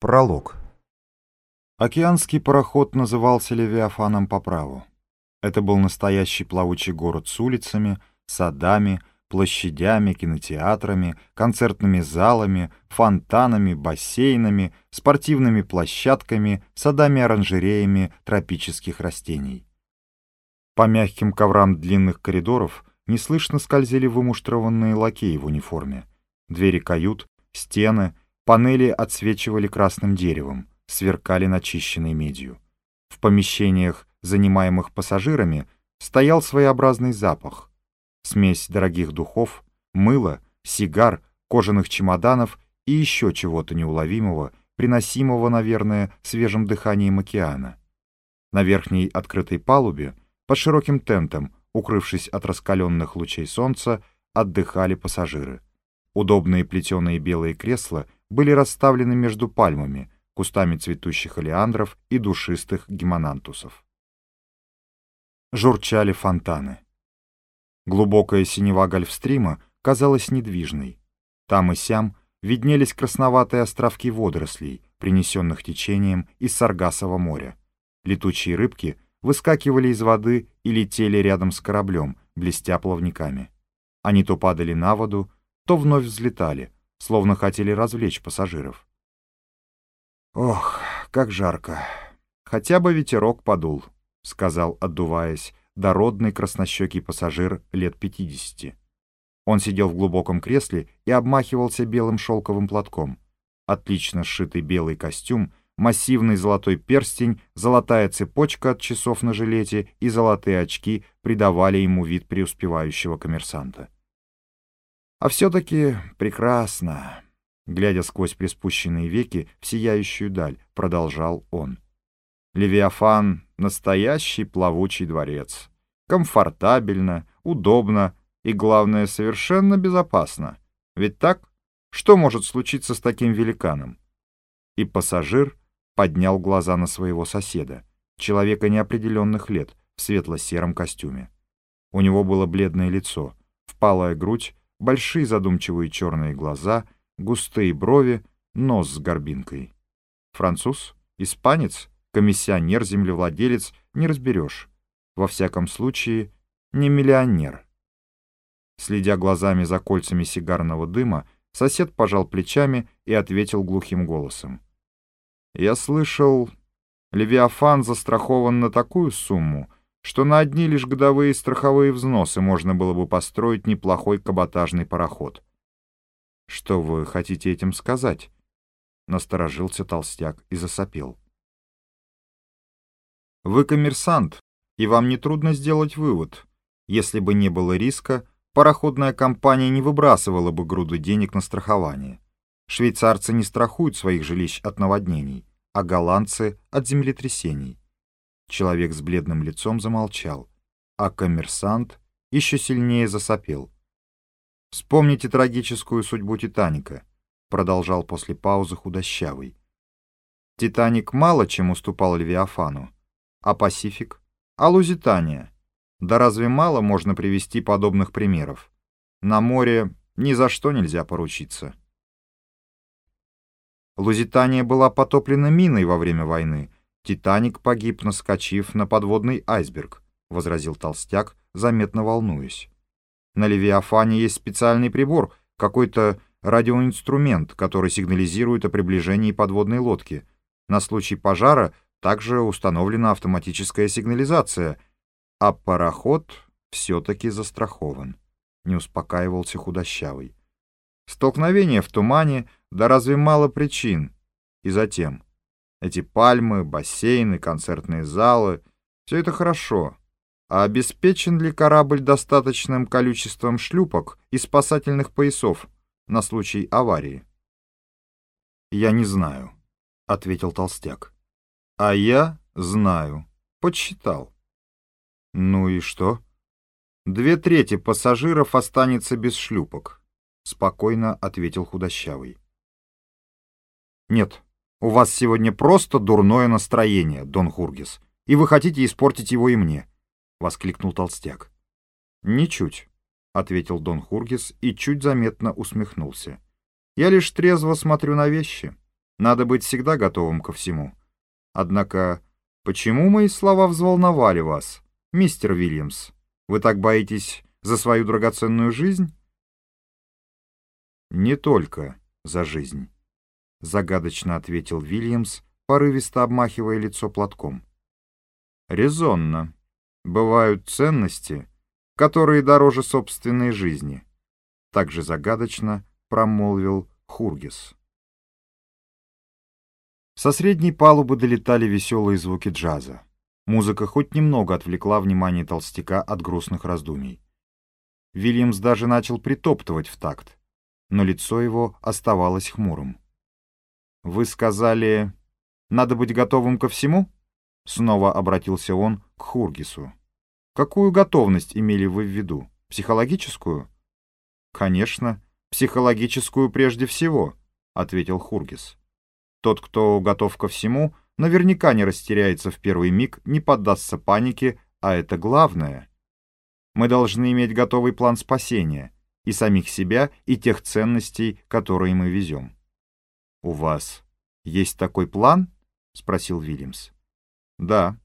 Пролог. Океанский пароход назывался Левиафаном по праву. Это был настоящий плавучий город с улицами, садами, площадями, кинотеатрами, концертными залами, фонтанами, бассейнами, спортивными площадками, садами-оранжереями тропических растений. По мягким коврам длинных коридоров неслышно скользили вымуштрованные лакеи в униформе. Двери кают, стены — Панели отсвечивали красным деревом, сверкали начищенной медью. В помещениях, занимаемых пассажирами, стоял своеобразный запах. Смесь дорогих духов, мыла, сигар, кожаных чемоданов и еще чего-то неуловимого, приносимого, наверное, свежим дыханием океана. На верхней открытой палубе, под широким тентом, укрывшись от раскаленных лучей солнца, отдыхали пассажиры. Удобные плетеные белые кресла — были расставлены между пальмами, кустами цветущих олеандров и душистых гемонантусов. Журчали фонтаны. Глубокая синева гольфстрима казалась недвижной. Там и сям виднелись красноватые островки водорослей, принесенных течением из Саргасового моря. Летучие рыбки выскакивали из воды и летели рядом с кораблем, блестя плавниками. Они то падали на воду, то вновь взлетали — словно хотели развлечь пассажиров. «Ох, как жарко! Хотя бы ветерок подул», — сказал, отдуваясь, дородный краснощекий пассажир лет пятидесяти. Он сидел в глубоком кресле и обмахивался белым шелковым платком. Отлично сшитый белый костюм, массивный золотой перстень, золотая цепочка от часов на жилете и золотые очки придавали ему вид преуспевающего коммерсанта. А все-таки прекрасно. Глядя сквозь приспущенные веки в сияющую даль, продолжал он. Левиафан — настоящий плавучий дворец. Комфортабельно, удобно и, главное, совершенно безопасно. Ведь так? Что может случиться с таким великаном? И пассажир поднял глаза на своего соседа, человека неопределенных лет, в светло-сером костюме. У него было бледное лицо, впалая грудь большие задумчивые черные глаза, густые брови, нос с горбинкой. Француз, испанец, комиссионер, землевладелец — не разберешь. Во всяком случае, не миллионер. Следя глазами за кольцами сигарного дыма, сосед пожал плечами и ответил глухим голосом. «Я слышал, Левиафан застрахован на такую сумму, что на одни лишь годовые страховые взносы можно было бы построить неплохой каботажный пароход. «Что вы хотите этим сказать?» Насторожился толстяк и засопел. «Вы коммерсант, и вам нетрудно сделать вывод. Если бы не было риска, пароходная компания не выбрасывала бы груды денег на страхование. Швейцарцы не страхуют своих жилищ от наводнений, а голландцы — от землетрясений. Человек с бледным лицом замолчал, а коммерсант еще сильнее засопел. «Вспомните трагическую судьбу «Титаника», — продолжал после паузы худощавый. «Титаник мало чем уступал Левиафану. А Пасифик? А Лузитания? Да разве мало можно привести подобных примеров? На море ни за что нельзя поручиться». Лузитания была потоплена миной во время войны, «Титаник погиб, наскочив на подводный айсберг», — возразил Толстяк, заметно волнуясь. «На Левиафане есть специальный прибор, какой-то радиоинструмент, который сигнализирует о приближении подводной лодки. На случай пожара также установлена автоматическая сигнализация, а пароход все-таки застрахован», — не успокаивался худощавый. «Столкновение в тумане, да разве мало причин?» И затем... Эти пальмы, бассейны, концертные залы — все это хорошо. А обеспечен ли корабль достаточным количеством шлюпок и спасательных поясов на случай аварии? «Я не знаю», — ответил Толстяк. «А я знаю. Подсчитал». «Ну и что?» «Две трети пассажиров останется без шлюпок», — спокойно ответил худощавый. «Нет, у вас сегодня просто дурное настроение, Дон Хургис, и вы хотите испортить его и мне», — воскликнул толстяк. «Ничуть», — ответил Дон Хургис и чуть заметно усмехнулся. «Я лишь трезво смотрю на вещи. Надо быть всегда готовым ко всему. Однако, почему мои слова взволновали вас, мистер Вильямс? Вы так боитесь за свою драгоценную жизнь? Не только за жизнь, загадочно ответил Вильямс, порывисто обмахивая лицо платком. Резонно. Бывают ценности, которые дороже собственной жизни. Также загадочно промолвил Хургис. Со средней палубы долетали веселые звуки джаза. Музыка хоть немного отвлекла внимание толстяка от грустных раздумий. Вильямс даже начал притоптывать в такт, но лицо его оставалось хмурым. «Вы сказали, надо быть готовым ко всему?» Снова обратился он к Хургису. «Какую готовность имели вы в виду? Психологическую?» «Конечно, психологическую прежде всего», — ответил Хургис. «Тот, кто готов ко всему, наверняка не растеряется в первый миг, не поддастся панике, а это главное. Мы должны иметь готовый план спасения и самих себя, и тех ценностей, которые мы везем». «У вас есть такой план?» — спросил Вильямс. «Да.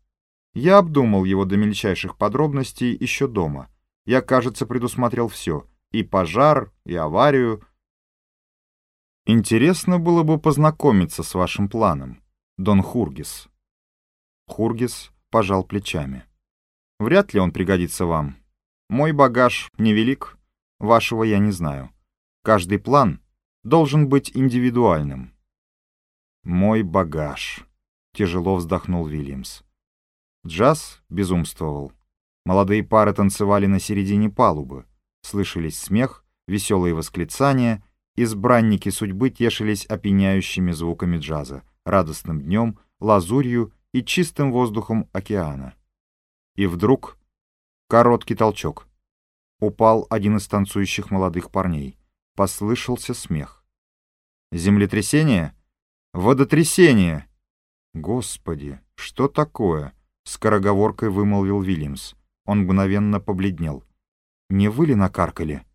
Я обдумал его до мельчайших подробностей еще дома. Я, кажется, предусмотрел все — и пожар, и аварию. Интересно было бы познакомиться с вашим планом, Дон Хургис. Хургис пожал плечами. Вряд ли он пригодится вам. Мой багаж невелик, вашего я не знаю. Каждый план должен быть индивидуальным. Мой багаж, тяжело вздохнул Вильямс. Джаз безумствовал. Молодые пары танцевали на середине палубы. Слышались смех, веселые восклицания, избранники судьбы тешились опьяняющими звуками джаза, радостным днем, лазурью и чистым воздухом океана. И вдруг короткий толчок. Упал один из танцующих молодых парней. Послышался смех. «Землетрясение? Водотрясение!» «Господи, что такое?» — скороговоркой вымолвил Вильямс. Он мгновенно побледнел. Не вы ли накаркали?»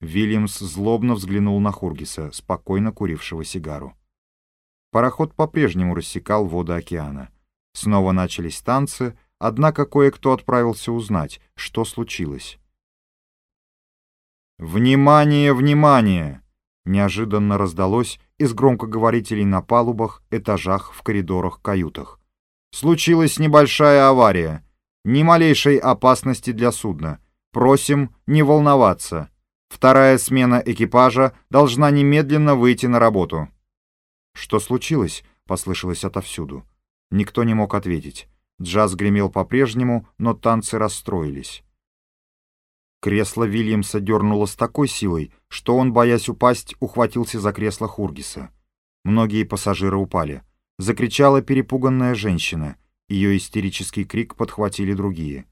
Вильямс злобно взглянул на Хургиса, спокойно курившего сигару. Пароход по-прежнему рассекал воды океана. Снова начались танцы, однако кое-кто отправился узнать, что случилось. «Внимание, внимание!» Неожиданно раздалось из громкоговорителей на палубах, этажах, в коридорах, каютах. «Случилась небольшая авария. Ни малейшей опасности для судна. Просим не волноваться. Вторая смена экипажа должна немедленно выйти на работу». «Что случилось?» — послышалось отовсюду. Никто не мог ответить. Джаз гремел по-прежнему, но танцы расстроились. Кресло Вильямса дернуло с такой силой, что он, боясь упасть, ухватился за кресло Хургиса. Многие пассажиры упали. Закричала перепуганная женщина. Ее истерический крик подхватили другие.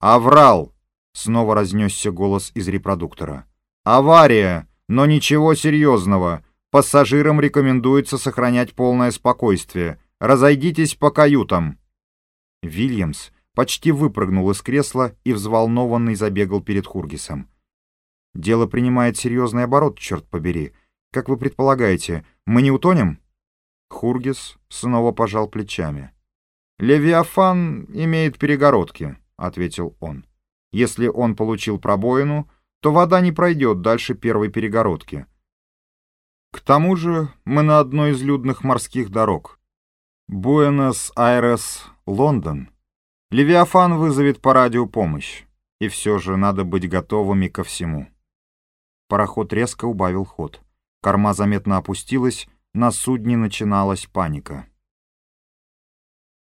«Аврал! Снова разнесся голос из репродуктора. «Авария! Но ничего серьезного. Пассажирам рекомендуется сохранять полное спокойствие. Разойдитесь по каютам». Вильямс почти выпрыгнул из кресла и взволнованный забегал перед Хургисом. «Дело принимает серьезный оборот, черт побери. Как вы предполагаете, мы не утонем?» Хургис снова пожал плечами. «Левиафан имеет перегородки», — ответил он. Если он получил пробоину, то вода не пройдет дальше первой перегородки. К тому же мы на одной из людных морских дорог. Буэнос-Айрес, Лондон. Левиафан вызовет по радио помощь, и все же надо быть готовыми ко всему. Пароход резко убавил ход. Корма заметно опустилась, на судне начиналась паника.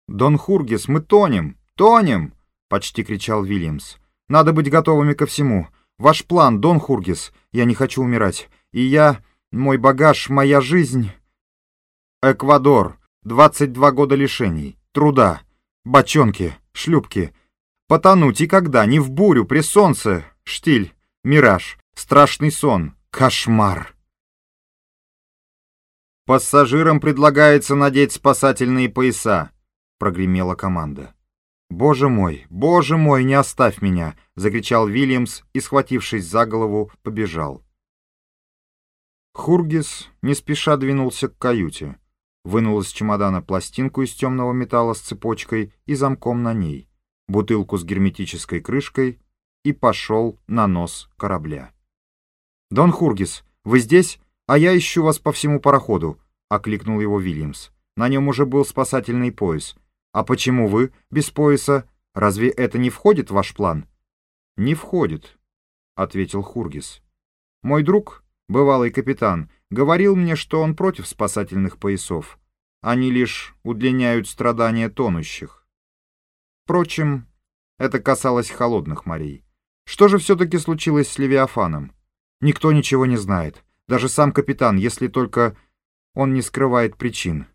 «Дон Хургис, мы тонем! Тонем!» — почти кричал Вильямс. Надо быть готовыми ко всему. Ваш план, Дон Хургис. Я не хочу умирать. И я... Мой багаж, моя жизнь... Эквадор. 22 года лишений. Труда. Бочонки. Шлюпки. Потонуть и когда? Не в бурю, при солнце. Штиль. Мираж. Страшный сон. Кошмар. «Пассажирам предлагается надеть спасательные пояса», — прогремела команда. «Боже мой, боже мой, не оставь меня!» — закричал Вильямс и, схватившись за голову, побежал. Хургис не спеша двинулся к каюте, вынул из чемодана пластинку из темного металла с цепочкой и замком на ней, бутылку с герметической крышкой и пошел на нос корабля. «Дон Хургис, вы здесь? А я ищу вас по всему пароходу», — окликнул его Вильямс. На нем уже был спасательный пояс. «А почему вы без пояса? Разве это не входит в ваш план?» «Не входит», — ответил Хургис. «Мой друг, бывалый капитан, говорил мне, что он против спасательных поясов. Они лишь удлиняют страдания тонущих. Впрочем, это касалось холодных морей. Что же все-таки случилось с Левиафаном? Никто ничего не знает. Даже сам капитан, если только он не скрывает причин.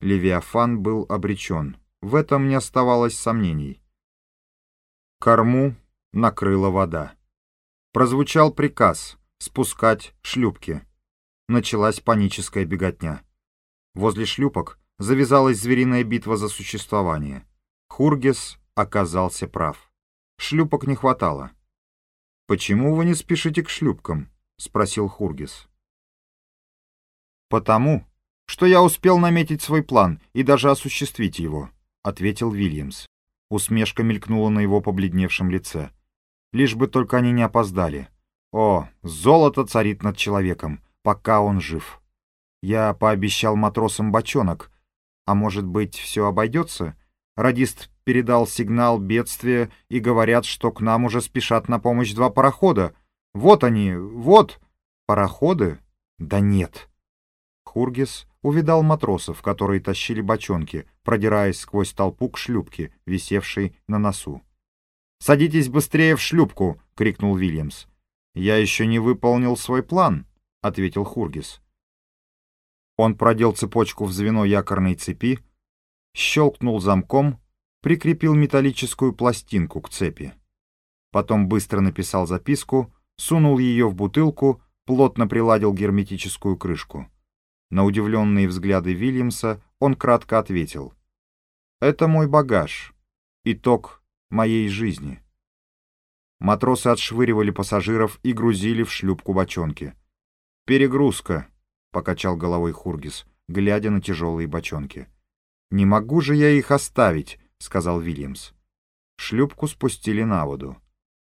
Левиафан был обречен. В этом не оставалось сомнений. Корму накрыла вода. Прозвучал приказ спускать шлюпки. Началась паническая беготня. Возле шлюпок завязалась звериная битва за существование. Хургес оказался прав. Шлюпок не хватало. «Почему вы не спешите к шлюпкам?» — спросил Хургес. «Потому, что я успел наметить свой план и даже осуществить его», — ответил Вильямс. Усмешка мелькнула на его побледневшем лице. «Лишь бы только они не опоздали. О, золото царит над человеком, пока он жив. Я пообещал матросам бочонок. А может быть, все обойдется? Радист передал сигнал бедствия и говорят, что к нам уже спешат на помощь два парохода. Вот они, вот! Пароходы? Да нет. Хургис увидал матросов, которые тащили бочонки, продираясь сквозь толпу к шлюпке, висевшей на носу. «Садитесь быстрее в шлюпку!» — крикнул Вильямс. «Я еще не выполнил свой план», — ответил Хургис. Он продел цепочку в звено якорной цепи, щелкнул замком, прикрепил металлическую пластинку к цепи. Потом быстро написал записку, сунул ее в бутылку, плотно приладил герметическую крышку. На удивленные взгляды Вильямса он кратко ответил. «Это мой багаж. Итог моей жизни». Матросы отшвыривали пассажиров и грузили в шлюпку бочонки. «Перегрузка», — покачал головой Хургис, глядя на тяжелые бочонки. «Не могу же я их оставить», — сказал Вильямс. Шлюпку спустили на воду.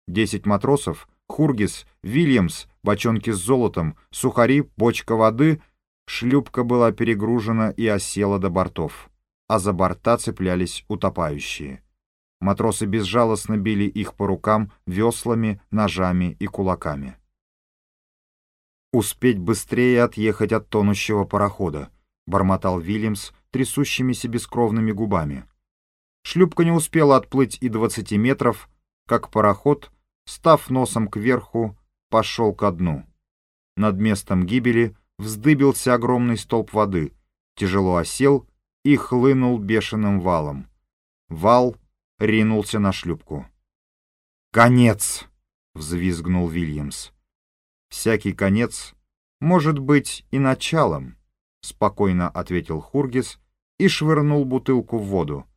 Десять матросов, Хургис, Вильямс, бочонки с золотом, сухари, бочка воды — шлюпка была перегружена и осела до бортов, а за борта цеплялись утопающие. Матросы безжалостно били их по рукам веслами, ножами и кулаками. «Успеть быстрее отъехать от тонущего парохода», — бормотал Вильямс трясущимися бескровными губами. Шлюпка не успела отплыть и двадцати метров, как пароход, став носом кверху, пошел ко дну. Над местом гибели вздыбился огромный столб воды, тяжело осел и хлынул бешеным валом. Вал ринулся на шлюпку. «Конец!» — взвизгнул Вильямс. «Всякий конец может быть и началом», — спокойно ответил Хургис и швырнул бутылку в воду.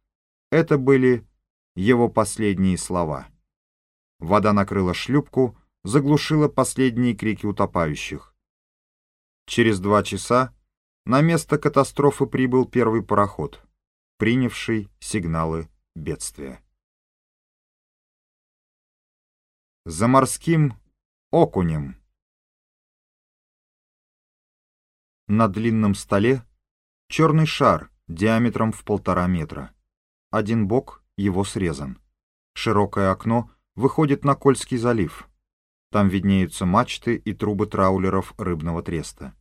Это были его последние слова. Вода накрыла шлюпку, заглушила последние крики утопающих. Через два часа на место катастрофы прибыл первый пароход, принявший сигналы бедствия. За морским окунем. На длинном столе черный шар диаметром в полтора метра. Один бок его срезан. Широкое окно выходит на Кольский залив. Там виднеются мачты и трубы траулеров рыбного треста.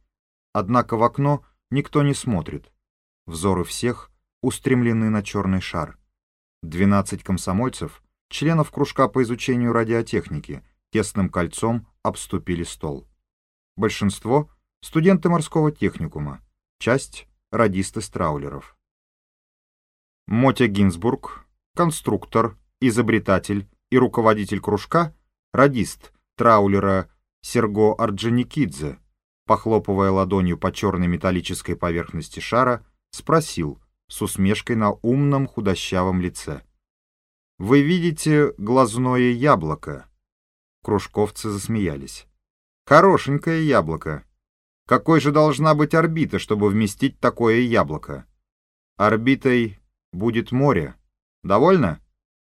Однако в окно никто не смотрит. Взоры всех устремлены на черный шар. 12 комсомольцев, членов кружка по изучению радиотехники, тесным кольцом обступили стол. Большинство — студенты морского техникума, часть — радисты страулеров. Мотя Гинзбург, конструктор, изобретатель и руководитель кружка, радист траулера Серго Орджоникидзе, похлопывая ладонью по черной металлической поверхности шара, спросил — с усмешкой на умном худощавом лице. «Вы видите глазное яблоко?» Кружковцы засмеялись. «Хорошенькое яблоко», Какой же должна быть орбита, чтобы вместить такое яблоко? Орбитой будет море. Довольно?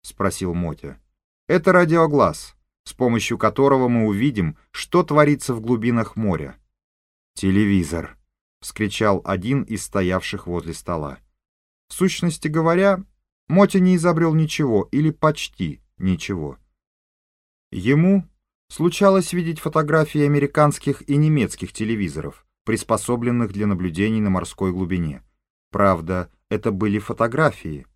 Спросил Мотя. Это радиоглаз, с помощью которого мы увидим, что творится в глубинах моря. Телевизор, вскричал один из стоявших возле стола. В сущности говоря, Мотя не изобрел ничего или почти ничего. Ему Случалось видеть фотографии американских и немецких телевизоров, приспособленных для наблюдений на морской глубине. Правда, это были фотографии.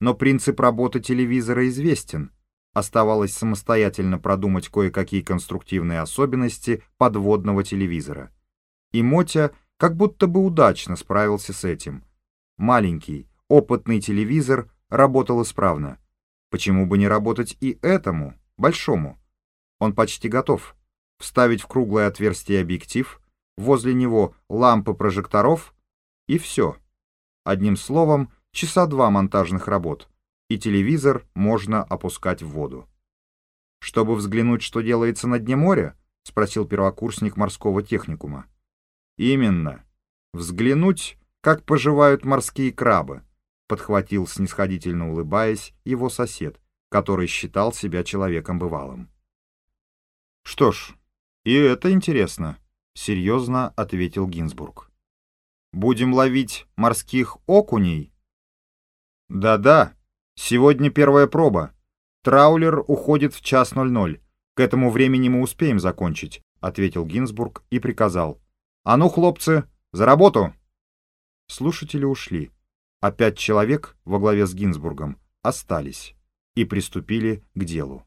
Но принцип работы телевизора известен. Оставалось самостоятельно продумать кое-какие конструктивные особенности подводного телевизора. И Мотя как будто бы удачно справился с этим. Маленький, опытный телевизор работал исправно. Почему бы не работать и этому, большому? Он почти готов. Вставить в круглое отверстие объектив, возле него лампы прожекторов и все. Одним словом, часа два монтажных работ, и телевизор можно опускать в воду. «Чтобы взглянуть, что делается на дне моря?» — спросил первокурсник морского техникума. «Именно. Взглянуть, как поживают морские крабы», — подхватил, снисходительно улыбаясь, его сосед, который считал себя человеком бывалым. «Что ж, и это интересно», — серьезно ответил Гинзбург. «Будем ловить морских окуней?» «Да-да, сегодня первая проба. Траулер уходит в час ноль ноль. К этому времени мы успеем закончить», — ответил Гинзбург и приказал. «А ну, хлопцы, за работу!» Слушатели ушли, а пять человек во главе с Гинзбургом остались и приступили к делу.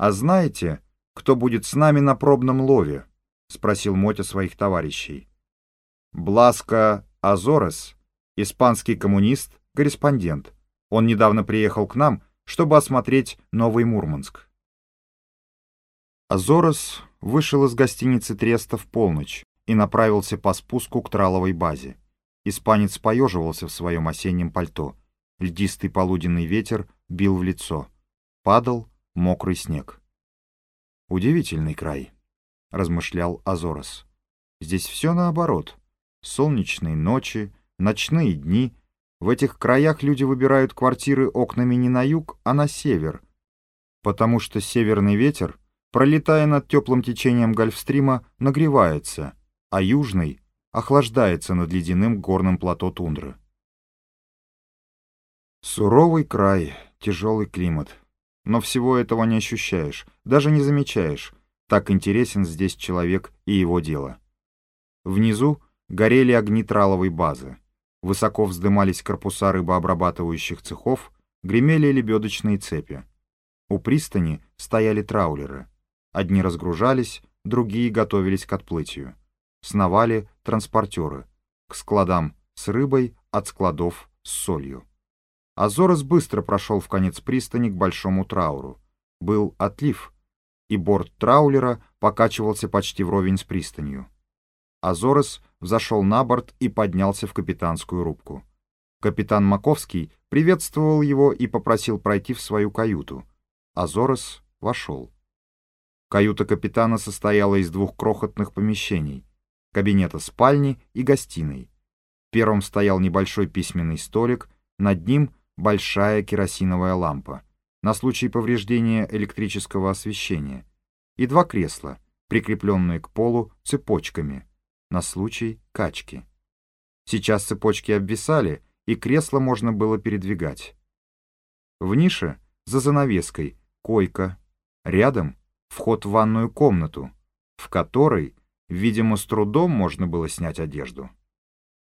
«А знаете, кто будет с нами на пробном лове?» — спросил Мотя своих товарищей. Бласко Азорес, испанский коммунист, корреспондент. Он недавно приехал к нам, чтобы осмотреть Новый Мурманск. Азорес вышел из гостиницы Треста в полночь и направился по спуску к траловой базе. Испанец поеживался в своем осеннем пальто. Льдистый полуденный ветер бил в лицо. Падал мокрый снег. «Удивительный край», — размышлял Азорос. «Здесь все наоборот. Солнечные ночи, ночные дни. В этих краях люди выбирают квартиры окнами не на юг, а на север, потому что северный ветер, пролетая над теплым течением Гольфстрима, нагревается, а южный охлаждается над ледяным горным плато тундры. Суровый край, тяжелый климат — но всего этого не ощущаешь, даже не замечаешь. Так интересен здесь человек и его дело. Внизу горели огни траловой базы. Высоко вздымались корпуса рыбообрабатывающих цехов, гремели лебедочные цепи. У пристани стояли траулеры. Одни разгружались, другие готовились к отплытию. Сновали транспортеры. К складам с рыбой, от складов с солью. Азорос быстро прошел в конец пристани к большому трауру. Был отлив, и борт траулера покачивался почти вровень с пристанью. Азорос взошел на борт и поднялся в капитанскую рубку. Капитан Маковский приветствовал его и попросил пройти в свою каюту. Азорос вошел. Каюта капитана состояла из двух крохотных помещений — кабинета спальни и гостиной. В первом стоял небольшой письменный столик, над ним большая керосиновая лампа на случай повреждения электрического освещения и два кресла, прикрепленные к полу цепочками на случай качки. Сейчас цепочки обвисали, и кресло можно было передвигать. В нише, за занавеской, койка, рядом вход в ванную комнату, в которой, видимо, с трудом можно было снять одежду.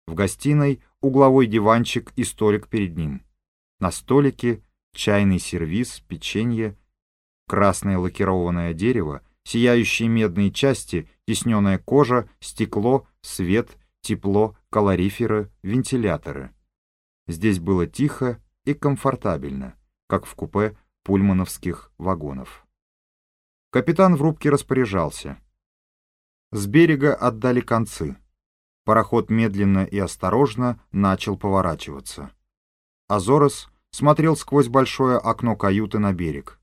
В гостиной угловой диванчик и столик перед ним. На столике чайный сервиз, печенье, красное лакированное дерево, сияющие медные части, тесненная кожа, стекло, свет, тепло, калориферы, вентиляторы. Здесь было тихо и комфортабельно, как в купе пульмановских вагонов. Капитан в рубке распоряжался. С берега отдали концы. Пароход медленно и осторожно начал поворачиваться. Азорос смотрел сквозь большое окно каюты на берег.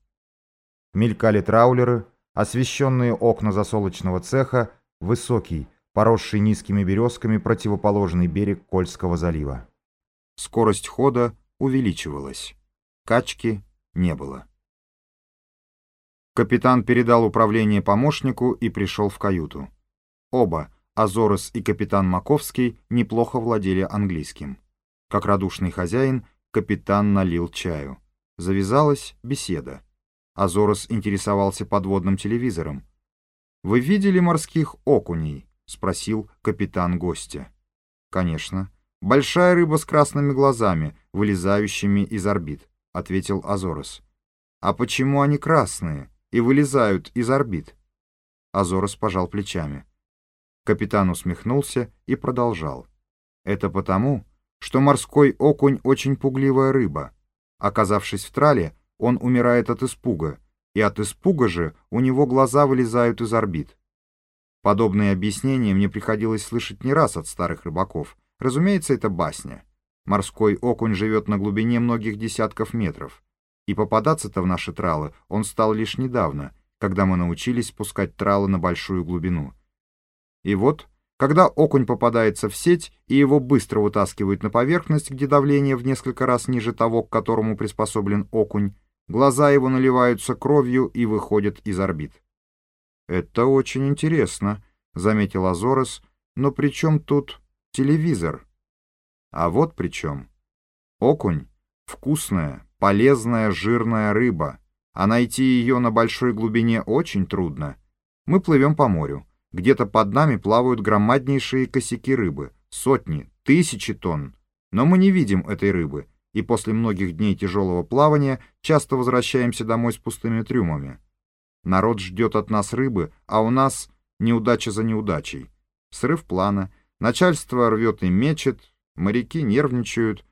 Мелькали траулеры, освещенные окна засолочного цеха высокий, поросший низкими березками противоположный берег Кольского залива. Скорость хода увеличивалась. Качки не было. Капитан передал управление помощнику и пришел в каюту. Оба, Азорос и капитан Маковский, неплохо владели английским. Как радушный хозяин, капитан налил чаю. Завязалась беседа. Азорос интересовался подводным телевизором. «Вы видели морских окуней?» — спросил капитан гостя. «Конечно. Большая рыба с красными глазами, вылезающими из орбит», — ответил Азорос. «А почему они красные и вылезают из орбит?» Азорос пожал плечами. Капитан усмехнулся и продолжал. «Это потому, что морской окунь очень пугливая рыба. Оказавшись в трале, он умирает от испуга, и от испуга же у него глаза вылезают из орбит. Подобные объяснения мне приходилось слышать не раз от старых рыбаков. Разумеется, это басня. Морской окунь живет на глубине многих десятков метров. И попадаться-то в наши тралы он стал лишь недавно, когда мы научились спускать тралы на большую глубину. И вот, когда окунь попадается в сеть, и его быстро вытаскивают на поверхность, где давление в несколько раз ниже того, к которому приспособлен окунь, глаза его наливаются кровью и выходят из орбит. «Это очень интересно», — заметил Азорес, — «но при чем тут телевизор?» «А вот при чем. Окунь — вкусная, полезная, жирная рыба, а найти ее на большой глубине очень трудно. Мы плывем по морю». Где-то под нами плавают громаднейшие косяки рыбы, сотни, тысячи тонн. Но мы не видим этой рыбы, и после многих дней тяжелого плавания часто возвращаемся домой с пустыми трюмами. Народ ждет от нас рыбы, а у нас неудача за неудачей. Срыв плана, начальство рвет и мечет, моряки нервничают.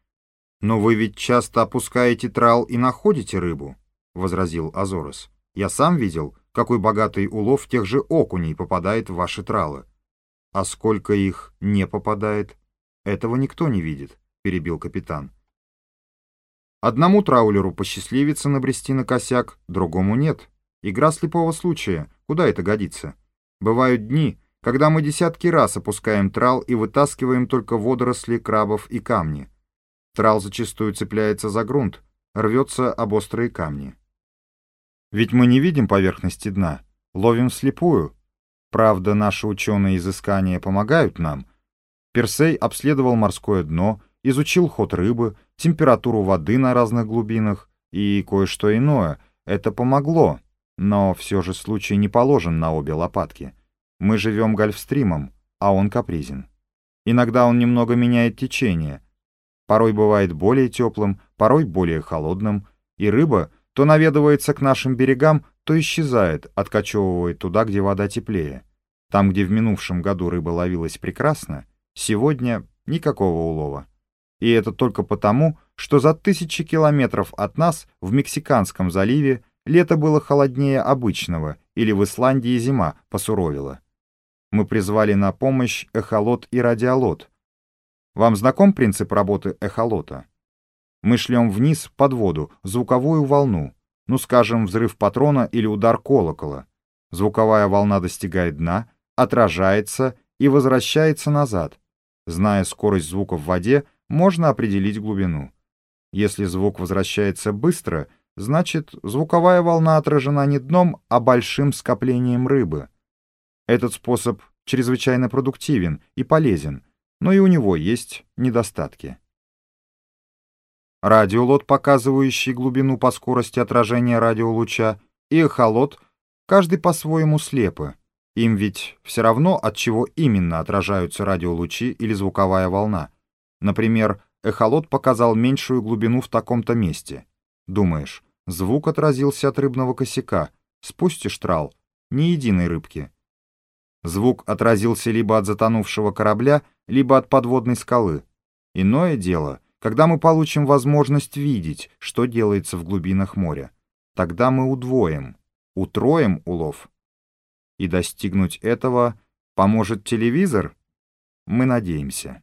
«Но вы ведь часто опускаете трал и находите рыбу», — возразил Азорос. «Я сам видел, какой богатый улов тех же окуней попадает в ваши тралы. А сколько их не попадает, этого никто не видит, перебил капитан. Одному траулеру посчастливится набрести на косяк, другому нет. Игра слепого случая, куда это годится? Бывают дни, когда мы десятки раз опускаем трал и вытаскиваем только водоросли, крабов и камни. Трал зачастую цепляется за грунт, рвется об острые камни. Ведь мы не видим поверхности дна, ловим вслепую. Правда, наши ученые изыскания помогают нам. Персей обследовал морское дно, изучил ход рыбы, температуру воды на разных глубинах и кое-что иное. Это помогло, но все же случай не положен на обе лопатки. Мы живем гольфстримом, а он капризен. Иногда он немного меняет течение. Порой бывает более теплым, порой более холодным, и рыба — то наведывается к нашим берегам, то исчезает, откачевывает туда, где вода теплее. Там, где в минувшем году рыба ловилась прекрасно, сегодня никакого улова. И это только потому, что за тысячи километров от нас в Мексиканском заливе лето было холоднее обычного, или в Исландии зима посуровила. Мы призвали на помощь эхолот и радиолот. Вам знаком принцип работы эхолота? Мы шлем вниз, под воду, звуковую волну, ну, скажем, взрыв патрона или удар колокола. Звуковая волна достигает дна, отражается и возвращается назад. Зная скорость звука в воде, можно определить глубину. Если звук возвращается быстро, значит, звуковая волна отражена не дном, а большим скоплением рыбы. Этот способ чрезвычайно продуктивен и полезен, но и у него есть недостатки. Радиолот, показывающий глубину по скорости отражения радиолуча, и эхолот, каждый по-своему слепы. Им ведь все равно, от чего именно отражаются радиолучи или звуковая волна. Например, эхолот показал меньшую глубину в таком-то месте. Думаешь, звук отразился от рыбного косяка, спустишь трал, ни единой рыбки. Звук отразился либо от затонувшего корабля, либо от подводной скалы. Иное дело, когда мы получим возможность видеть, что делается в глубинах моря, тогда мы удвоим, утроим улов. И достигнуть этого поможет телевизор? Мы надеемся.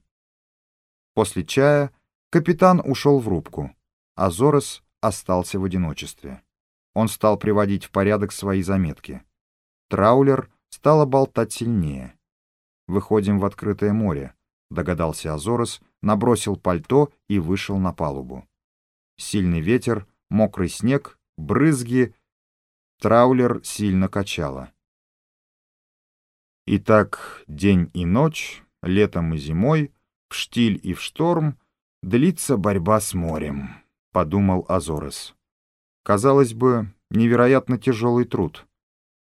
После чая капитан ушел в рубку, а Зорес остался в одиночестве. Он стал приводить в порядок свои заметки. Траулер стала болтать сильнее. «Выходим в открытое море», — догадался Азорос, набросил пальто и вышел на палубу. Сильный ветер, мокрый снег, брызги. Траулер сильно качало. Итак, день и ночь, летом и зимой, в штиль и в шторм длится борьба с морем, — подумал Азорес. Казалось бы, невероятно тяжелый труд.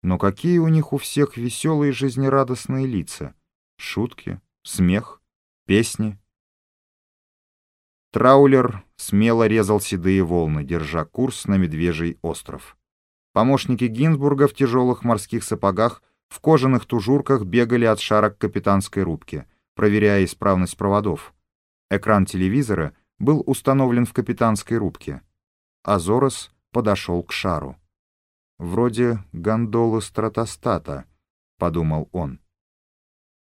Но какие у них у всех веселые жизнерадостные лица. Шутки, смех, песни. Траулер смело резал седые волны, держа курс на Медвежий остров. Помощники Гинзбурга в тяжелых морских сапогах в кожаных тужурках бегали от шара к капитанской рубке, проверяя исправность проводов. Экран телевизора был установлен в капитанской рубке. Азорос подошел к шару. «Вроде гондолы стратостата», — подумал он.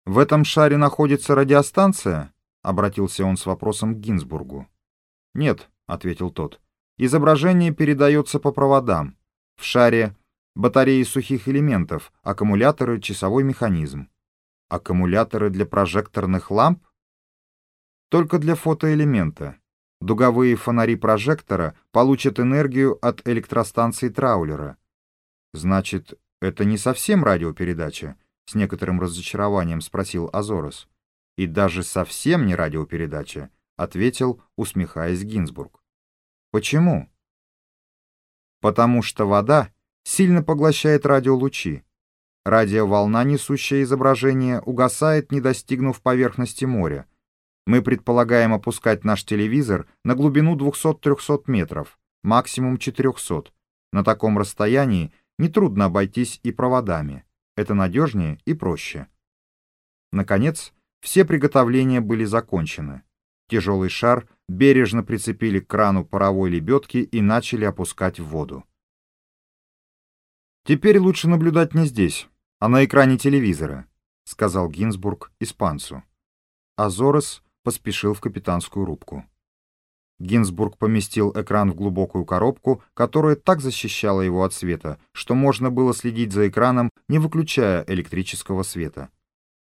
«В этом шаре находится радиостанция?» — обратился он с вопросом к Гинзбургу. «Нет», — ответил тот. «Изображение передается по проводам. В шаре батареи сухих элементов, аккумуляторы, часовой механизм. Аккумуляторы для прожекторных ламп? Только для фотоэлемента. Дуговые фонари прожектора получат энергию от электростанции Траулера. Значит, это не совсем радиопередача? С некоторым разочарованием спросил Азорос. И даже совсем не радиопередача, ответил, усмехаясь Гинзбург. Почему? Потому что вода сильно поглощает радиолучи. Радиоволна, несущая изображение, угасает, не достигнув поверхности моря. Мы предполагаем опускать наш телевизор на глубину 200-300 метров, максимум 400. На таком расстоянии нетрудно обойтись и проводами. Это надежнее и проще. Наконец, все приготовления были закончены. Тяжелый шар бережно прицепили к крану паровой лебедки и начали опускать в воду. «Теперь лучше наблюдать не здесь, а на экране телевизора», — сказал Гинзбург испанцу. Азорес поспешил в капитанскую рубку. Гинзбург поместил экран в глубокую коробку, которая так защищала его от света, что можно было следить за экраном, не выключая электрического света.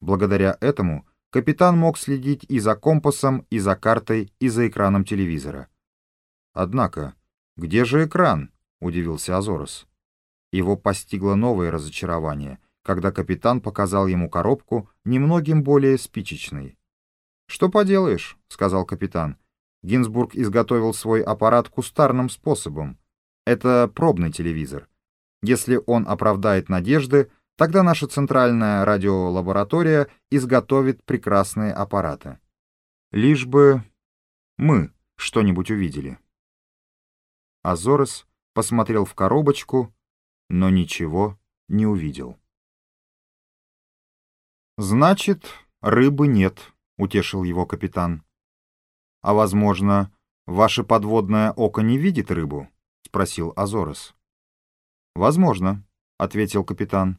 Благодаря этому капитан мог следить и за компасом, и за картой, и за экраном телевизора. «Однако, где же экран?» — удивился Азорос. Его постигло новое разочарование, когда капитан показал ему коробку, немногим более спичечной. «Что поделаешь», — сказал капитан. Гинзбург изготовил свой аппарат кустарным способом. Это пробный телевизор. Если он оправдает надежды, тогда наша центральная радиолаборатория изготовит прекрасные аппараты. Лишь бы мы что-нибудь увидели. Азорес посмотрел в коробочку но ничего не увидел. «Значит, рыбы нет», — утешил его капитан. «А, возможно, ваше подводное око не видит рыбу?» — спросил Азорес. «Возможно», — ответил капитан.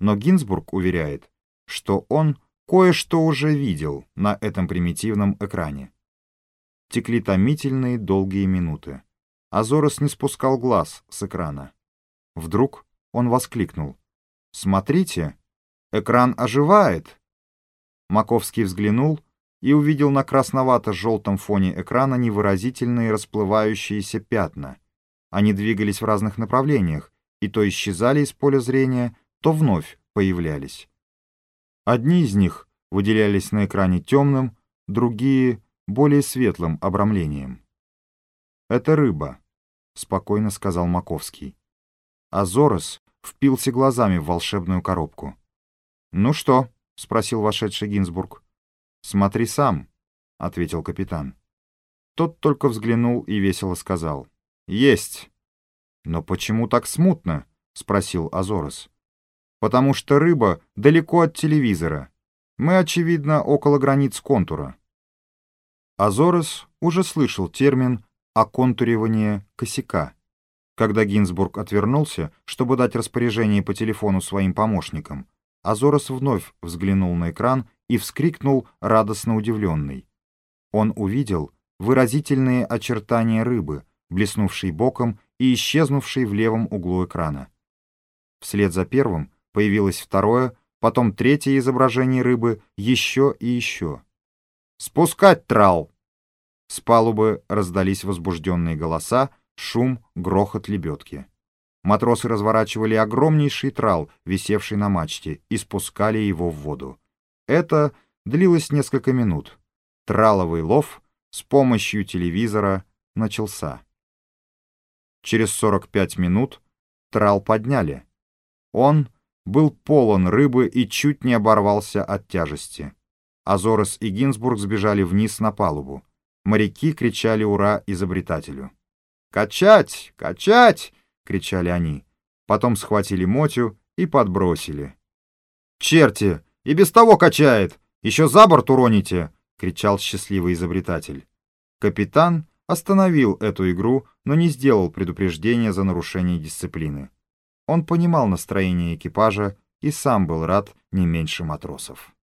Но Гинзбург уверяет, что он кое-что уже видел на этом примитивном экране. Текли томительные долгие минуты. Азорес не спускал глаз с экрана. Вдруг он воскликнул. «Смотрите, экран оживает!» Маковский взглянул и увидел на красновато-желтом фоне экрана невыразительные расплывающиеся пятна. Они двигались в разных направлениях и то исчезали из поля зрения, то вновь появлялись. Одни из них выделялись на экране темным, другие — более светлым обрамлением. «Это рыба», — спокойно сказал Маковский. Азорос впился глазами в волшебную коробку. «Ну что?» — спросил вошедший Гинзбург. «Смотри сам», — ответил капитан. Тот только взглянул и весело сказал. «Есть!» «Но почему так смутно?» — спросил Азорос. «Потому что рыба далеко от телевизора. Мы, очевидно, около границ контура». Азорос уже слышал термин «оконтуривание косяка». Когда Гинзбург отвернулся, чтобы дать распоряжение по телефону своим помощникам, Азорос вновь взглянул на экран и вскрикнул, радостно удивленный. Он увидел выразительные очертания рыбы, блеснувшей боком и исчезнувшей в левом углу экрана. Вслед за первым Появилось второе, потом третье изображение рыбы, еще и еще. «Спускать трал!» С палубы раздались возбужденные голоса, шум, грохот лебедки. Матросы разворачивали огромнейший трал, висевший на мачте, и спускали его в воду. Это длилось несколько минут. Траловый лов с помощью телевизора начался. Через 45 минут трал подняли. Он был полон рыбы и чуть не оборвался от тяжести. Азорес и Гинзбург сбежали вниз на палубу. Моряки кричали «Ура!» изобретателю. «Качать! Качать!» — кричали они. Потом схватили Мотю и подбросили. «Черти! И без того качает! Еще за борт уроните!» — кричал счастливый изобретатель. Капитан остановил эту игру, но не сделал предупреждения за нарушение дисциплины. Он понимал настроение экипажа и сам был рад не меньше матросов.